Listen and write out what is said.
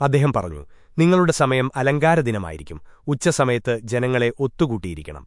അദ്ദേഹം പറഞ്ഞു നിങ്ങളുടെ സമയം അലങ്കാരദിനമായിരിക്കും. ഉച്ചസമയത്ത് ജനങ്ങളെ ഒത്തുകൂട്ടിയിരിക്കണം.